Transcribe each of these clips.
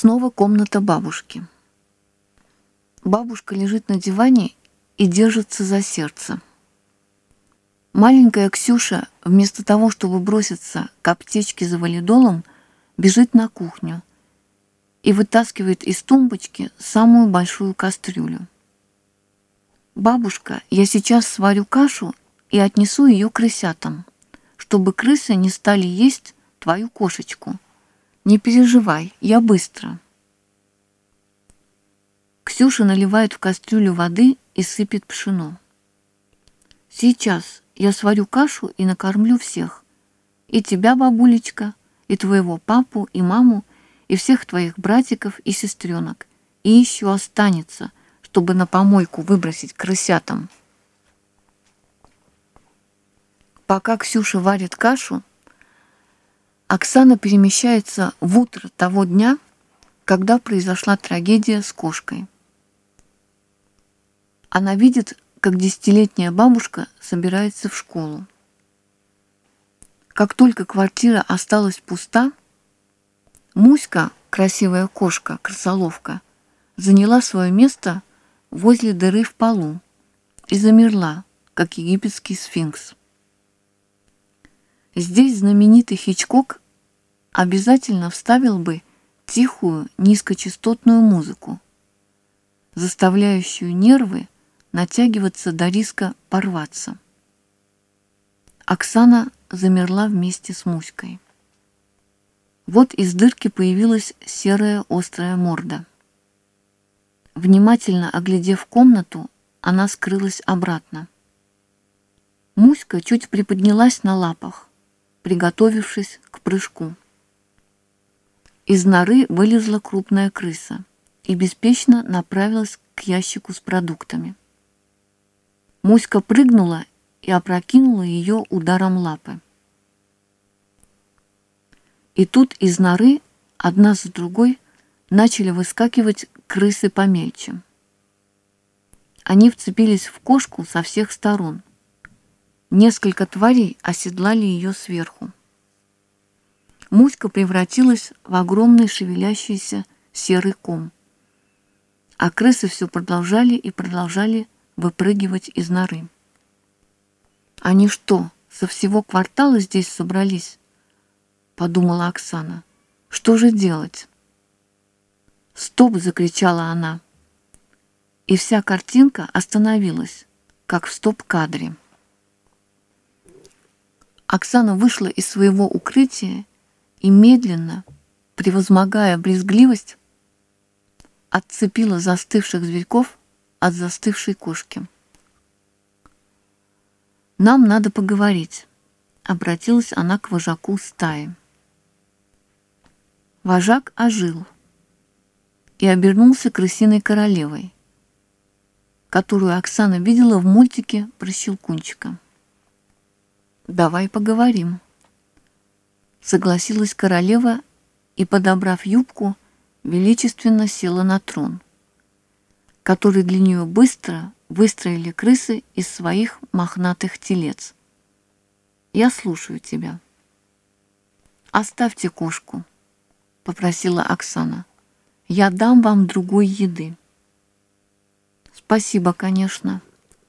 Снова комната бабушки. Бабушка лежит на диване и держится за сердце. Маленькая Ксюша, вместо того, чтобы броситься к аптечке за валидолом, бежит на кухню и вытаскивает из тумбочки самую большую кастрюлю. «Бабушка, я сейчас сварю кашу и отнесу ее крысятам, чтобы крысы не стали есть твою кошечку», не переживай, я быстро. Ксюша наливает в кастрюлю воды и сыпет пшено. Сейчас я сварю кашу и накормлю всех. И тебя, бабулечка, и твоего папу, и маму, и всех твоих братиков и сестренок. И еще останется, чтобы на помойку выбросить крысятам. Пока Ксюша варит кашу, Оксана перемещается в утро того дня, когда произошла трагедия с кошкой. Она видит, как десятилетняя бабушка собирается в школу. Как только квартира осталась пуста, Муська, красивая кошка, крысоловка, заняла свое место возле дыры в полу и замерла, как египетский сфинкс. Здесь знаменитый Хичкок обязательно вставил бы тихую низкочастотную музыку, заставляющую нервы натягиваться до риска порваться. Оксана замерла вместе с Муськой. Вот из дырки появилась серая острая морда. Внимательно оглядев комнату, она скрылась обратно. Муська чуть приподнялась на лапах, приготовившись к прыжку. Из норы вылезла крупная крыса и беспечно направилась к ящику с продуктами. Муська прыгнула и опрокинула ее ударом лапы. И тут из норы одна за другой начали выскакивать крысы помельче. Они вцепились в кошку со всех сторон – Несколько тварей оседлали ее сверху. Муська превратилась в огромный шевелящийся серый ком. А крысы все продолжали и продолжали выпрыгивать из норы. «Они что, со всего квартала здесь собрались?» — подумала Оксана. «Что же делать?» «Стоп!» — закричала она. И вся картинка остановилась, как в стоп-кадре. Оксана вышла из своего укрытия и медленно, превозмогая брезгливость, отцепила застывших зверьков от застывшей кошки. «Нам надо поговорить», — обратилась она к вожаку стаи. Вожак ожил и обернулся крысиной королевой, которую Оксана видела в мультике про Щелкунчика. «Давай поговорим», — согласилась королева и, подобрав юбку, величественно села на трон, который для нее быстро выстроили крысы из своих мохнатых телец. «Я слушаю тебя». «Оставьте кошку», — попросила Оксана. «Я дам вам другой еды». «Спасибо, конечно,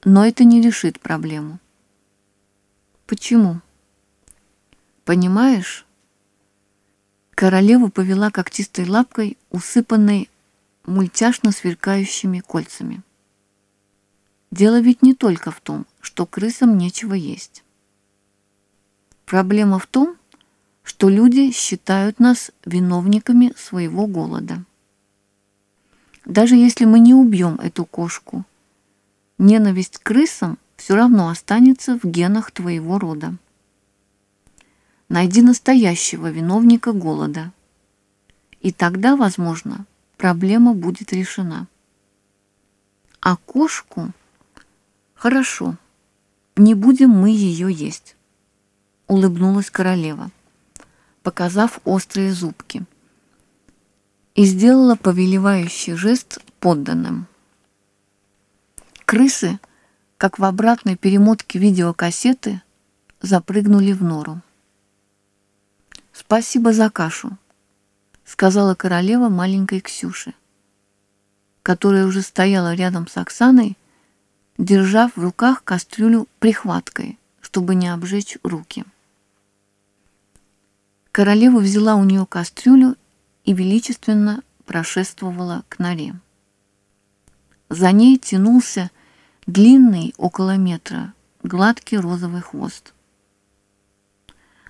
но это не решит проблему». Почему? Понимаешь? Королева повела когтистой лапкой, усыпанной мультяшно сверкающими кольцами. Дело ведь не только в том, что крысам нечего есть. Проблема в том, что люди считают нас виновниками своего голода. Даже если мы не убьем эту кошку, ненависть к крысам все равно останется в генах твоего рода. Найди настоящего виновника голода. И тогда, возможно, проблема будет решена. А кошку... Хорошо, не будем мы ее есть, улыбнулась королева, показав острые зубки, и сделала повелевающий жест подданным. Крысы — как в обратной перемотке видеокассеты запрыгнули в нору. «Спасибо за кашу», — сказала королева маленькой Ксюше, которая уже стояла рядом с Оксаной, держав в руках кастрюлю прихваткой, чтобы не обжечь руки. Королева взяла у нее кастрюлю и величественно прошествовала к норе. За ней тянулся длинный, около метра, гладкий розовый хвост.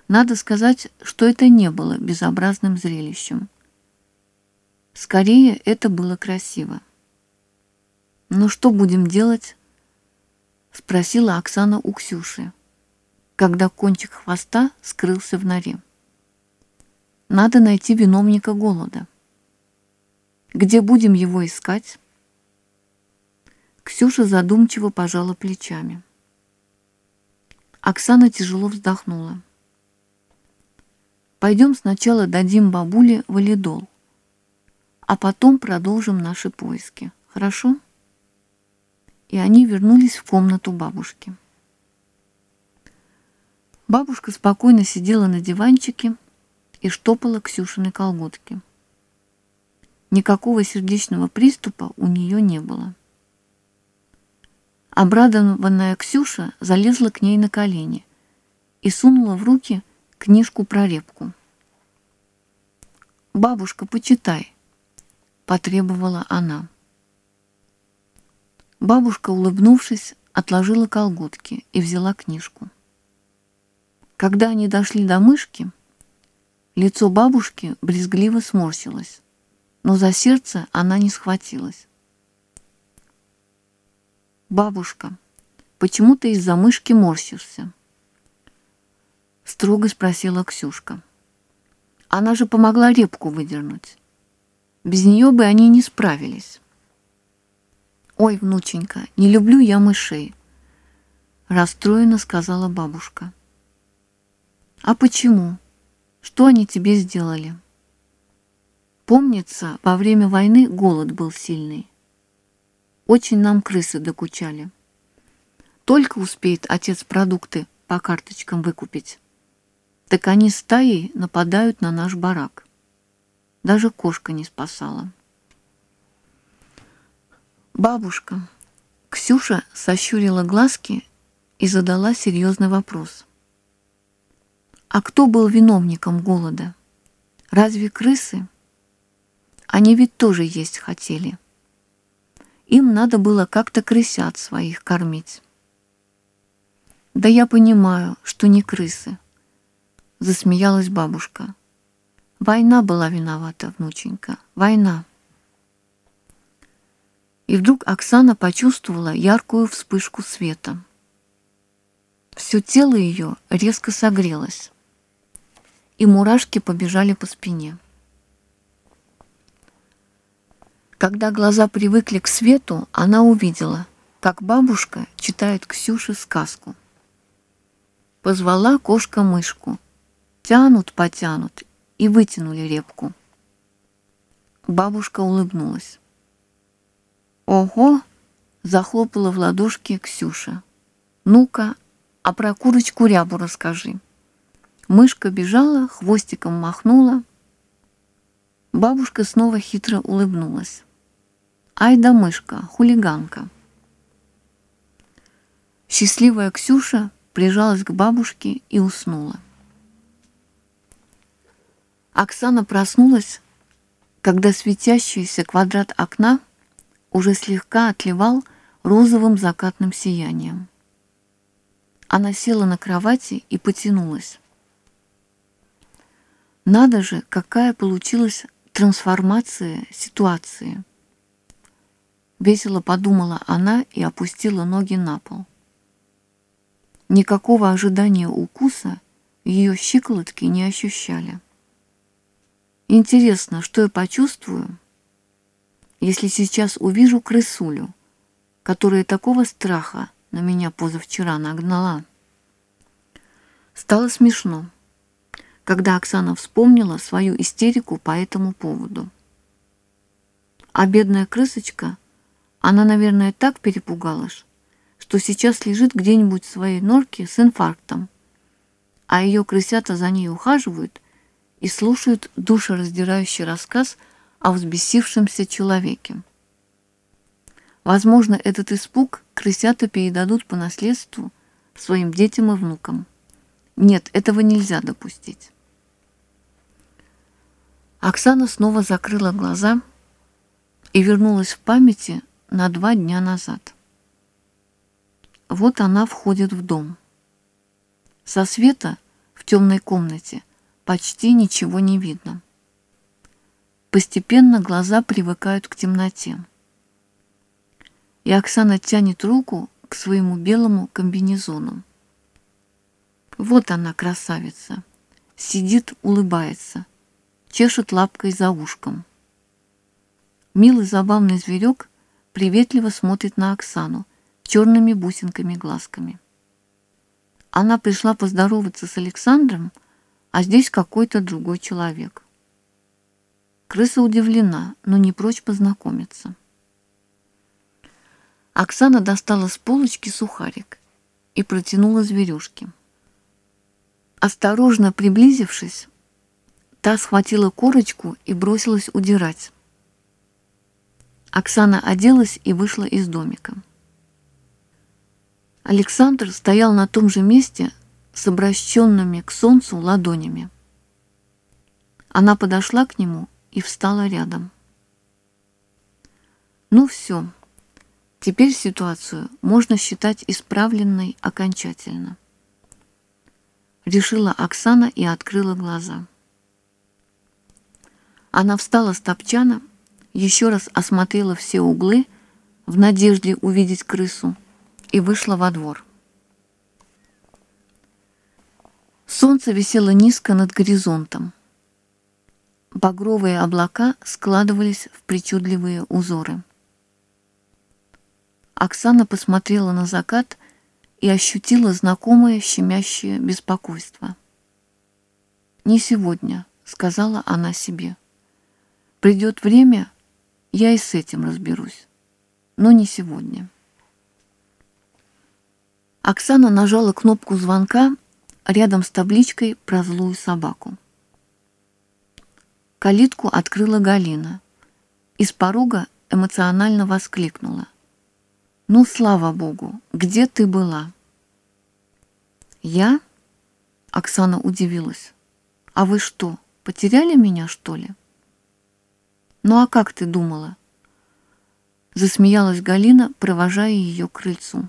Надо сказать, что это не было безобразным зрелищем. Скорее, это было красиво. «Ну что будем делать?» — спросила Оксана у Ксюши, когда кончик хвоста скрылся в норе. «Надо найти виновника голода. Где будем его искать?» Ксюша задумчиво пожала плечами. Оксана тяжело вздохнула. Пойдем сначала дадим бабуле валидол, а потом продолжим наши поиски. Хорошо? И они вернулись в комнату бабушки. Бабушка спокойно сидела на диванчике и штопала Ксюшины колготки. Никакого сердечного приступа у нее не было. Обрадованная Ксюша залезла к ней на колени и сунула в руки книжку про репку. «Бабушка, почитай», — потребовала она. Бабушка, улыбнувшись, отложила колготки и взяла книжку. Когда они дошли до мышки, лицо бабушки брезгливо сморщилось, но за сердце она не схватилась. «Бабушка, почему ты из-за мышки морщишься?» Строго спросила Ксюшка. Она же помогла репку выдернуть. Без нее бы они не справились. «Ой, внученька, не люблю я мышей», — расстроенно сказала бабушка. «А почему? Что они тебе сделали?» Помнится, во время войны голод был сильный. Очень нам крысы докучали. Только успеет отец продукты по карточкам выкупить так они стаей нападают на наш барак. Даже кошка не спасала. Бабушка. Ксюша сощурила глазки и задала серьезный вопрос. А кто был виновником голода? Разве крысы? Они ведь тоже есть хотели. Им надо было как-то крысят своих кормить. Да я понимаю, что не крысы засмеялась бабушка. Война была виновата, внученька, война. И вдруг Оксана почувствовала яркую вспышку света. Все тело ее резко согрелось, и мурашки побежали по спине. Когда глаза привыкли к свету, она увидела, как бабушка читает Ксюше сказку. Позвала кошка мышку, Тянут, потянут и вытянули репку. Бабушка улыбнулась. «Ого!» — захлопала в ладошки Ксюша. «Ну-ка, а про курочку рябу расскажи». Мышка бежала, хвостиком махнула. Бабушка снова хитро улыбнулась. «Ай да мышка, хулиганка!» Счастливая Ксюша прижалась к бабушке и уснула. Оксана проснулась, когда светящийся квадрат окна уже слегка отливал розовым закатным сиянием. Она села на кровати и потянулась. Надо же, какая получилась трансформация ситуации. Весело подумала она и опустила ноги на пол. Никакого ожидания укуса ее щиколотки не ощущали. Интересно, что я почувствую, если сейчас увижу крысулю, которая такого страха на меня позавчера нагнала. Стало смешно, когда Оксана вспомнила свою истерику по этому поводу. А бедная крысочка, она, наверное, так перепугалась, что сейчас лежит где-нибудь в своей норке с инфарктом, а ее крысята за ней ухаживают и слушают душераздирающий рассказ о взбесившемся человеке. Возможно, этот испуг крысята передадут по наследству своим детям и внукам. Нет, этого нельзя допустить. Оксана снова закрыла глаза и вернулась в памяти на два дня назад. Вот она входит в дом. Со света в темной комнате почти ничего не видно. Постепенно глаза привыкают к темноте. И Оксана тянет руку к своему белому комбинезону. Вот она, красавица. Сидит, улыбается, чешет лапкой за ушком. Милый забавный зверек приветливо смотрит на Оксану черными бусинками-глазками. Она пришла поздороваться с Александром, а здесь какой-то другой человек. Крыса удивлена, но не прочь познакомиться. Оксана достала с полочки сухарик и протянула зверюшке. Осторожно приблизившись, та схватила корочку и бросилась удирать. Оксана оделась и вышла из домика. Александр стоял на том же месте с обращенными к солнцу ладонями. Она подошла к нему и встала рядом. Ну все, теперь ситуацию можно считать исправленной окончательно. Решила Оксана и открыла глаза. Она встала с топчана, еще раз осмотрела все углы в надежде увидеть крысу и вышла во двор. Солнце висело низко над горизонтом. Багровые облака складывались в причудливые узоры. Оксана посмотрела на закат и ощутила знакомое щемящее беспокойство. «Не сегодня», — сказала она себе. «Придет время, я и с этим разберусь, но не сегодня». Оксана нажала кнопку звонка рядом с табличкой про злую собаку. Калитку открыла Галина. Из порога эмоционально воскликнула. «Ну, слава богу, где ты была?» «Я?» — Оксана удивилась. «А вы что, потеряли меня, что ли?» «Ну а как ты думала?» Засмеялась Галина, провожая ее к крыльцу.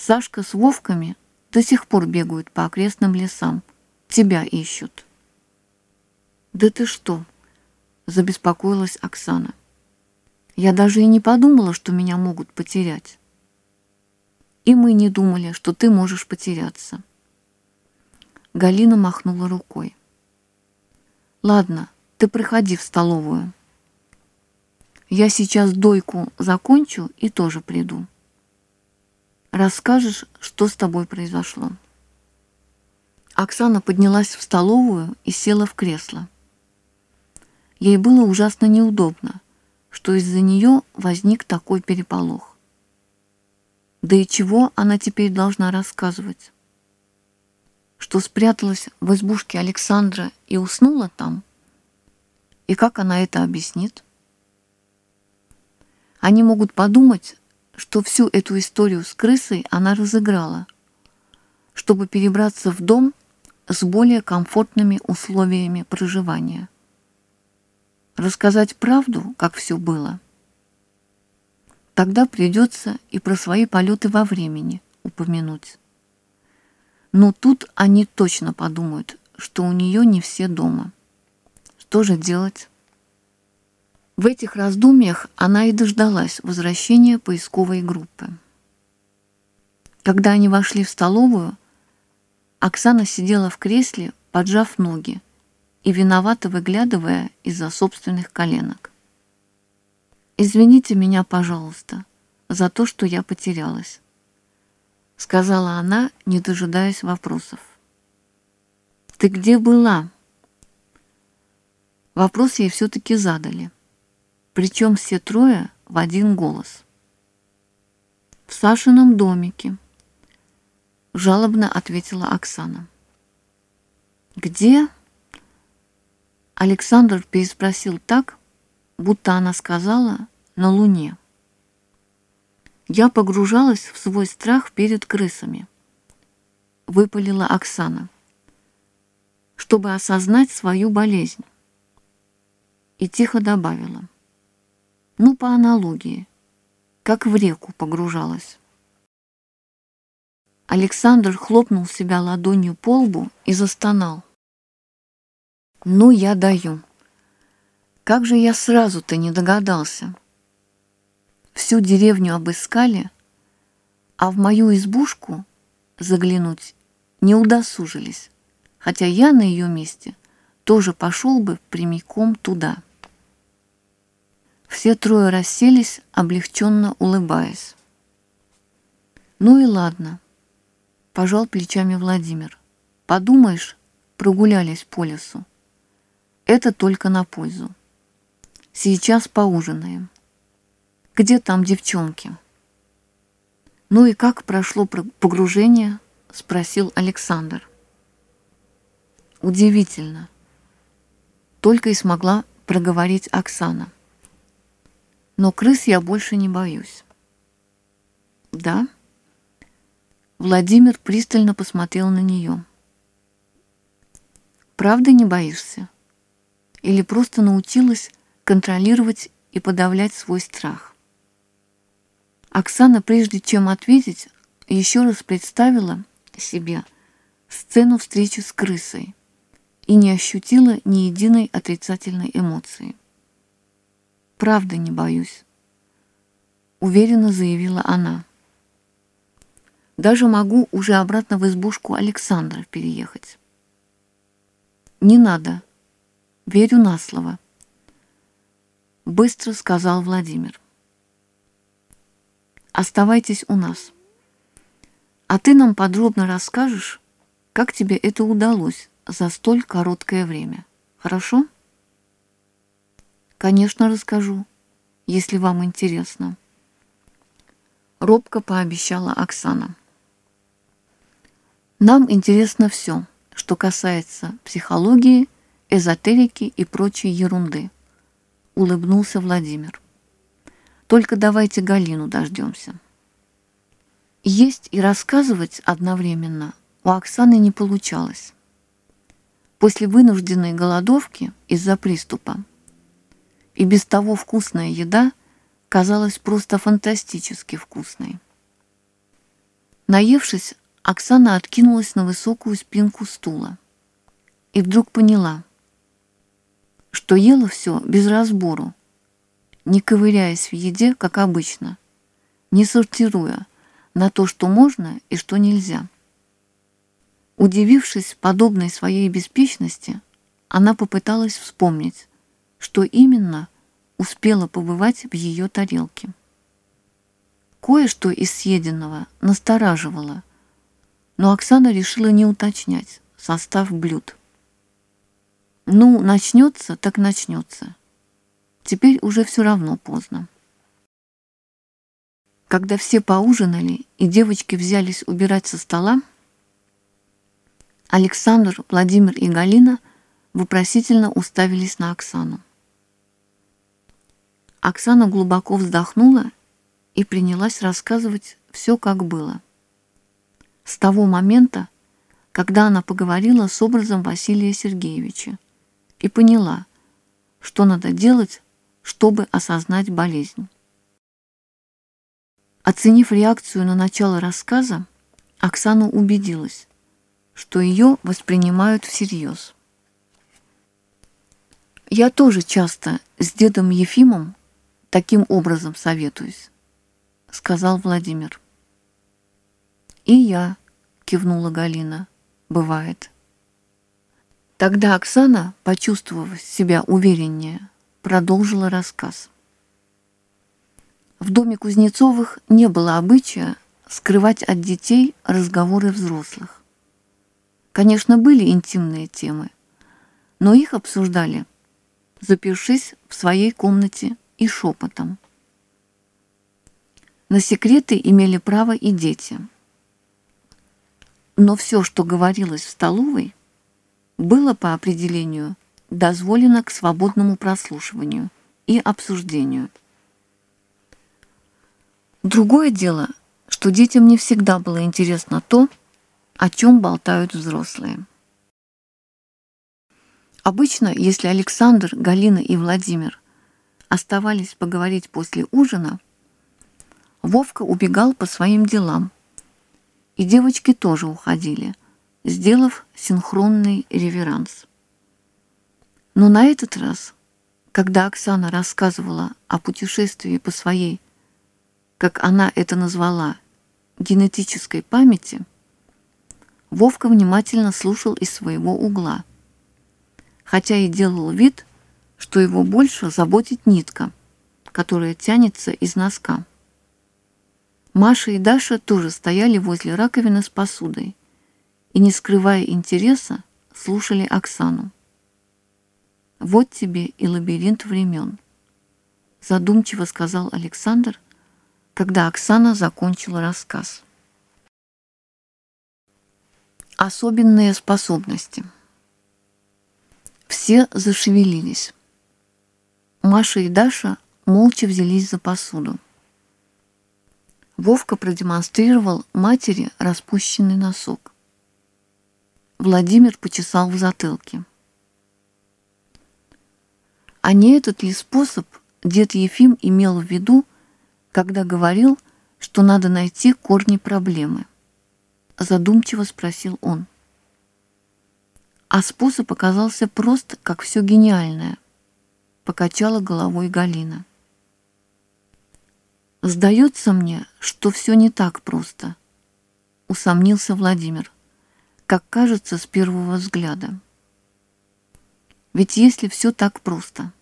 Сашка с Вовками до сих пор бегают по окрестным лесам. Тебя ищут. Да ты что? Забеспокоилась Оксана. Я даже и не подумала, что меня могут потерять. И мы не думали, что ты можешь потеряться. Галина махнула рукой. Ладно, ты приходи в столовую. Я сейчас дойку закончу и тоже приду. Расскажешь, что с тобой произошло?» Оксана поднялась в столовую и села в кресло. Ей было ужасно неудобно, что из-за нее возник такой переполох. Да и чего она теперь должна рассказывать? Что спряталась в избушке Александра и уснула там? И как она это объяснит? Они могут подумать, что всю эту историю с крысой она разыграла, чтобы перебраться в дом с более комфортными условиями проживания. Рассказать правду, как все было. Тогда придется и про свои полеты во времени упомянуть. Но тут они точно подумают, что у нее не все дома. Что же делать? В этих раздумьях она и дождалась возвращения поисковой группы. Когда они вошли в столовую, Оксана сидела в кресле, поджав ноги и виновато выглядывая из-за собственных коленок. «Извините меня, пожалуйста, за то, что я потерялась», сказала она, не дожидаясь вопросов. «Ты где была?» Вопрос ей все-таки задали причем все трое в один голос. «В Сашином домике», — жалобно ответила Оксана. «Где?» Александр переспросил так, будто она сказала «на Луне». Я погружалась в свой страх перед крысами. Выпалила Оксана, чтобы осознать свою болезнь. И тихо добавила. Ну, по аналогии, как в реку погружалась. Александр хлопнул себя ладонью по лбу и застонал. «Ну, я даю. Как же я сразу-то не догадался?» Всю деревню обыскали, а в мою избушку заглянуть не удосужились, хотя я на ее месте тоже пошел бы прямиком туда. Все трое расселись, облегченно улыбаясь. «Ну и ладно», — пожал плечами Владимир. «Подумаешь, прогулялись по лесу. Это только на пользу. Сейчас поужинаем». Где там девчонки? Ну и как прошло погружение? Спросил Александр. Удивительно. Только и смогла проговорить Оксана. Но крыс я больше не боюсь. Да? Владимир пристально посмотрел на нее. Правда не боишься? Или просто научилась контролировать и подавлять свой страх? Оксана, прежде чем ответить, еще раз представила себе сцену встречи с крысой и не ощутила ни единой отрицательной эмоции. «Правда не боюсь», — уверенно заявила она. «Даже могу уже обратно в избушку Александра переехать». «Не надо. Верю на слово», — быстро сказал Владимир оставайтесь у нас. А ты нам подробно расскажешь, как тебе это удалось за столь короткое время. Хорошо? Конечно, расскажу, если вам интересно. Робко пообещала Оксана. Нам интересно все, что касается психологии, эзотерики и прочей ерунды. Улыбнулся Владимир. Только давайте Галину дождемся. Есть и рассказывать одновременно у Оксаны не получалось. После вынужденной голодовки из-за приступа и без того вкусная еда казалась просто фантастически вкусной. Наевшись, Оксана откинулась на высокую спинку стула и вдруг поняла, что ела все без разбору, не ковыряясь в еде, как обычно, не сортируя на то, что можно и что нельзя. Удивившись подобной своей беспечности, она попыталась вспомнить, что именно успела побывать в ее тарелке. Кое-что из съеденного настораживало, но Оксана решила не уточнять состав блюд. Ну, начнется, так начнется. Теперь уже все равно поздно. Когда все поужинали и девочки взялись убирать со стола, Александр, Владимир и Галина вопросительно уставились на Оксану. Оксана глубоко вздохнула и принялась рассказывать все, как было. С того момента, когда она поговорила с образом Василия Сергеевича и поняла, что надо делать, чтобы осознать болезнь. Оценив реакцию на начало рассказа, Оксана убедилась, что ее воспринимают всерьез. «Я тоже часто с дедом Ефимом таким образом советуюсь», — сказал Владимир. «И я», — кивнула Галина, — «бывает». Тогда Оксана, почувствовав себя увереннее, продолжила рассказ. В доме Кузнецовых не было обычая скрывать от детей разговоры взрослых. Конечно, были интимные темы, но их обсуждали, запершись в своей комнате и шепотом. На секреты имели право и дети. Но все, что говорилось в столовой, было по определению дозволено к свободному прослушиванию и обсуждению. Другое дело, что детям не всегда было интересно то, о чем болтают взрослые. Обычно, если Александр, Галина и Владимир оставались поговорить после ужина, Вовка убегал по своим делам, и девочки тоже уходили, сделав синхронный реверанс. Но на этот раз, когда Оксана рассказывала о путешествии по своей, как она это назвала, генетической памяти, Вовка внимательно слушал из своего угла, хотя и делал вид, что его больше заботит нитка, которая тянется из носка. Маша и Даша тоже стояли возле раковины с посудой и, не скрывая интереса, слушали Оксану. «Вот тебе и лабиринт времен», — задумчиво сказал Александр, когда Оксана закончила рассказ. Особенные способности. Все зашевелились. Маша и Даша молча взялись за посуду. Вовка продемонстрировал матери распущенный носок. Владимир почесал в затылке. А не этот ли способ дед Ефим имел в виду, когда говорил, что надо найти корни проблемы? задумчиво спросил он. А способ оказался прост, как все гениальное, покачала головой Галина. Сдается мне, что все не так просто, усомнился Владимир, как кажется с первого взгляда. Ведь если все так просто,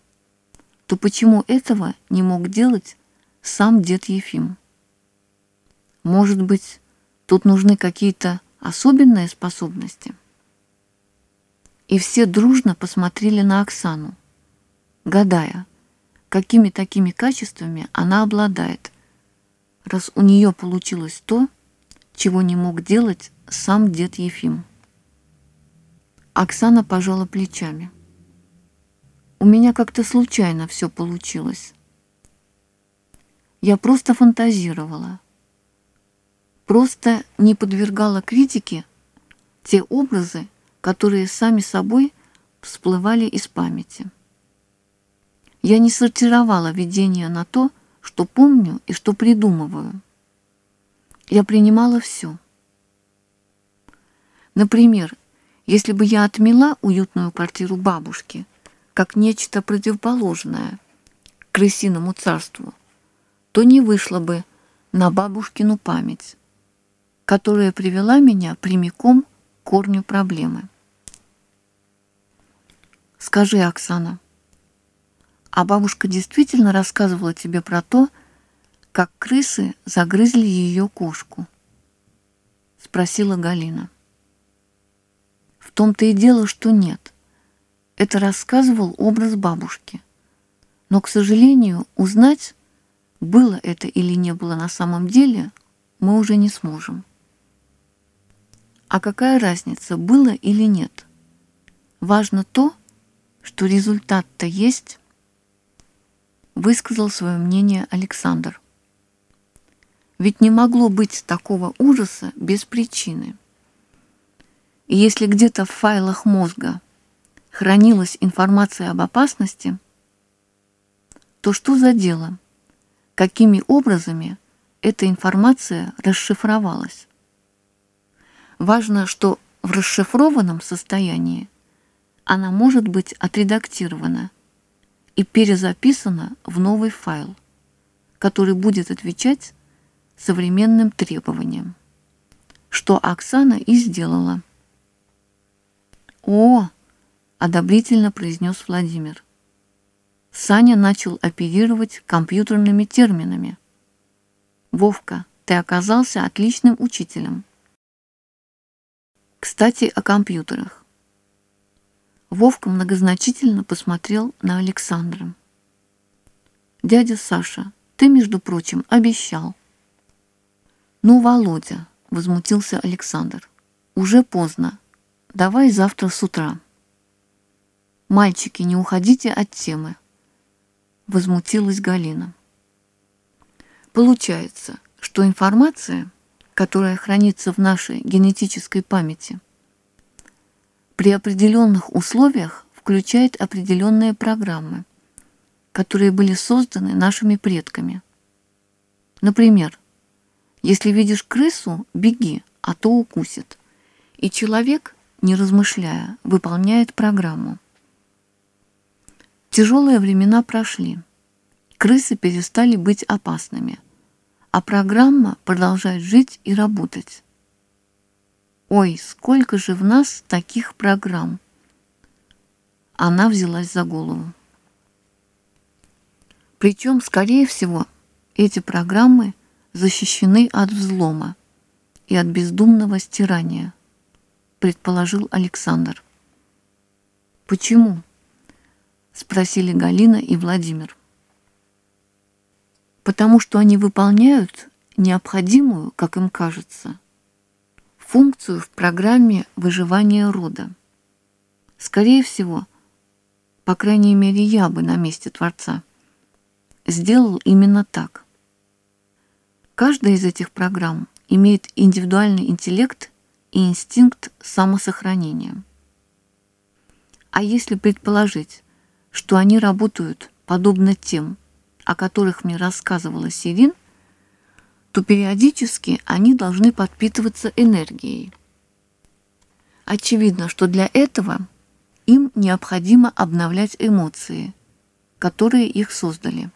то почему этого не мог делать сам дед Ефим? Может быть, Тут нужны какие-то особенные способности. И все дружно посмотрели на Оксану, гадая, какими такими качествами она обладает, раз у нее получилось то, чего не мог делать сам дед Ефим. Оксана пожала плечами. У меня как-то случайно все получилось. Я просто фантазировала просто не подвергала критике те образы, которые сами собой всплывали из памяти. Я не сортировала видение на то, что помню и что придумываю. Я принимала все. Например, если бы я отмела уютную квартиру бабушки как нечто противоположное крысиному царству, то не вышло бы на бабушкину память которая привела меня прямиком к корню проблемы. Скажи, Оксана, а бабушка действительно рассказывала тебе про то, как крысы загрызли ее кошку? Спросила Галина. В том-то и дело, что нет. Это рассказывал образ бабушки. Но, к сожалению, узнать, было это или не было на самом деле, мы уже не сможем. А какая разница, было или нет? Важно то, что результат-то есть, высказал свое мнение Александр. Ведь не могло быть такого ужаса без причины. И если где-то в файлах мозга хранилась информация об опасности, то что за дело? Какими образами эта информация расшифровалась? Важно, что в расшифрованном состоянии она может быть отредактирована и перезаписана в новый файл, который будет отвечать современным требованиям, что Оксана и сделала. «О!» – одобрительно произнес Владимир. Саня начал оперировать компьютерными терминами. «Вовка, ты оказался отличным учителем». Кстати, о компьютерах. Вовка многозначительно посмотрел на Александра. «Дядя Саша, ты, между прочим, обещал». «Ну, Володя», — возмутился Александр, — «уже поздно. Давай завтра с утра». «Мальчики, не уходите от темы», — возмутилась Галина. Получается, что информация, которая хранится в нашей генетической памяти, при определенных условиях включает определенные программы, которые были созданы нашими предками. Например, если видишь крысу, беги, а то укусит. И человек, не размышляя, выполняет программу. Тяжелые времена прошли. Крысы перестали быть опасными, а программа продолжает жить и работать. Ой, сколько же в нас таких программ! Она взялась за голову. Причем, скорее всего, эти программы защищены от взлома и от бездумного стирания, предположил Александр. Почему? Спросили Галина и Владимир. Потому что они выполняют необходимую, как им кажется, функцию в программе выживания рода. Скорее всего, по крайней мере, я бы на месте Творца сделал именно так. Каждая из этих программ имеет индивидуальный интеллект и инстинкт самосохранения. А если предположить, что они работают подобно тем, о которых мне рассказывала Сирин, то периодически они должны подпитываться энергией. Очевидно, что для этого им необходимо обновлять эмоции, которые их создали.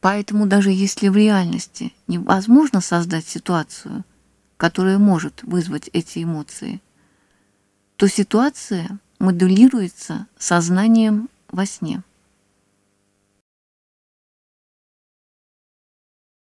Поэтому даже если в реальности невозможно создать ситуацию, которая может вызвать эти эмоции, то ситуация моделируется сознанием во сне.